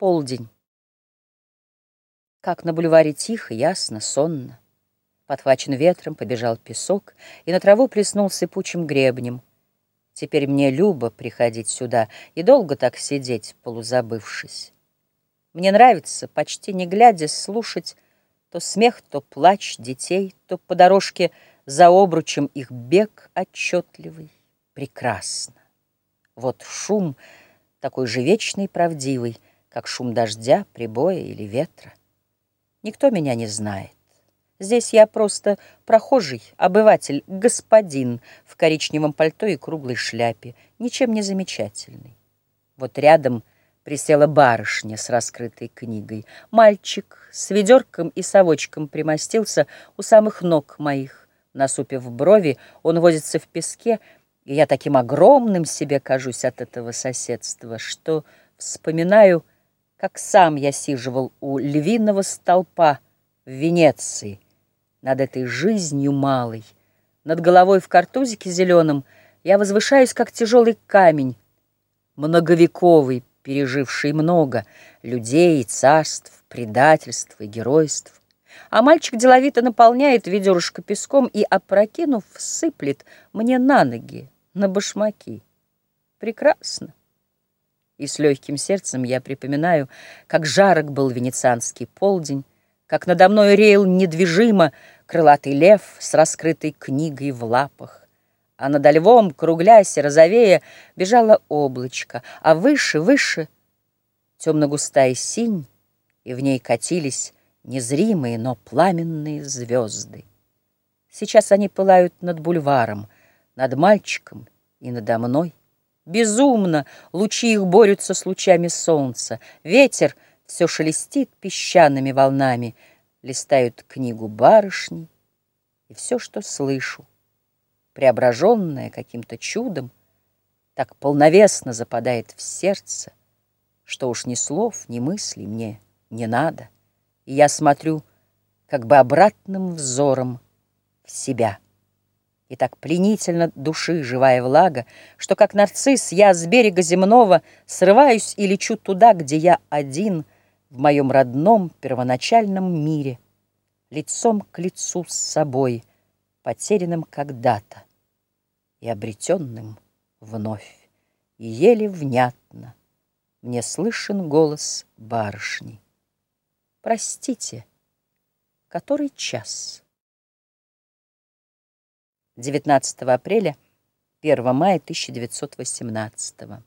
Полдень. Как на бульваре тихо, ясно, сонно. Подхвачен ветром, побежал песок, И на траву плеснул сыпучим гребнем. Теперь мне любо приходить сюда И долго так сидеть, полузабывшись. Мне нравится, почти не глядя, слушать То смех, то плач детей, То по дорожке за обручем их бег отчетливый. Прекрасно. Вот шум, такой же вечный правдивый, Как шум дождя, прибоя или ветра. Никто меня не знает. Здесь я просто прохожий, обыватель, господин в коричневом пальто и круглой шляпе, ничем не замечательный. Вот рядом присела барышня с раскрытой книгой. Мальчик с ведерком и совочком примостился у самых ног моих. Насупив брови, он возится в песке, и я таким огромным себе кажусь от этого соседства, что вспоминаю как сам я сиживал у львиного столпа в Венеции, над этой жизнью малой, над головой в картузике зеленом, я возвышаюсь, как тяжелый камень, многовековый, переживший много людей, царств, предательств и геройств. А мальчик деловито наполняет ведерышко песком и, опрокинув, сыплет мне на ноги, на башмаки. Прекрасно и с легким сердцем я припоминаю, как жарок был венецианский полдень, как надо мной реял недвижимо крылатый лев с раскрытой книгой в лапах, а над львом, круглясь и розовея, бежало облачко, а выше, выше темно-густая синь, и в ней катились незримые, но пламенные звезды. Сейчас они пылают над бульваром, над мальчиком и надо мной. Безумно лучи их борются с лучами солнца. Ветер все шелестит песчаными волнами, Листают книгу барышни, И все, что слышу, преображенное каким-то чудом, Так полновесно западает в сердце, Что уж ни слов, ни мыслей мне не надо, И я смотрю как бы обратным взором в себя. И так пленительно души живая влага, Что, как нарцисс, я с берега земного Срываюсь и лечу туда, где я один В моем родном первоначальном мире, Лицом к лицу с собой, Потерянным когда-то И обретенным вновь. И еле внятно Мне слышен голос барышни. Простите, который час? 19 апреля, 1 мая 1918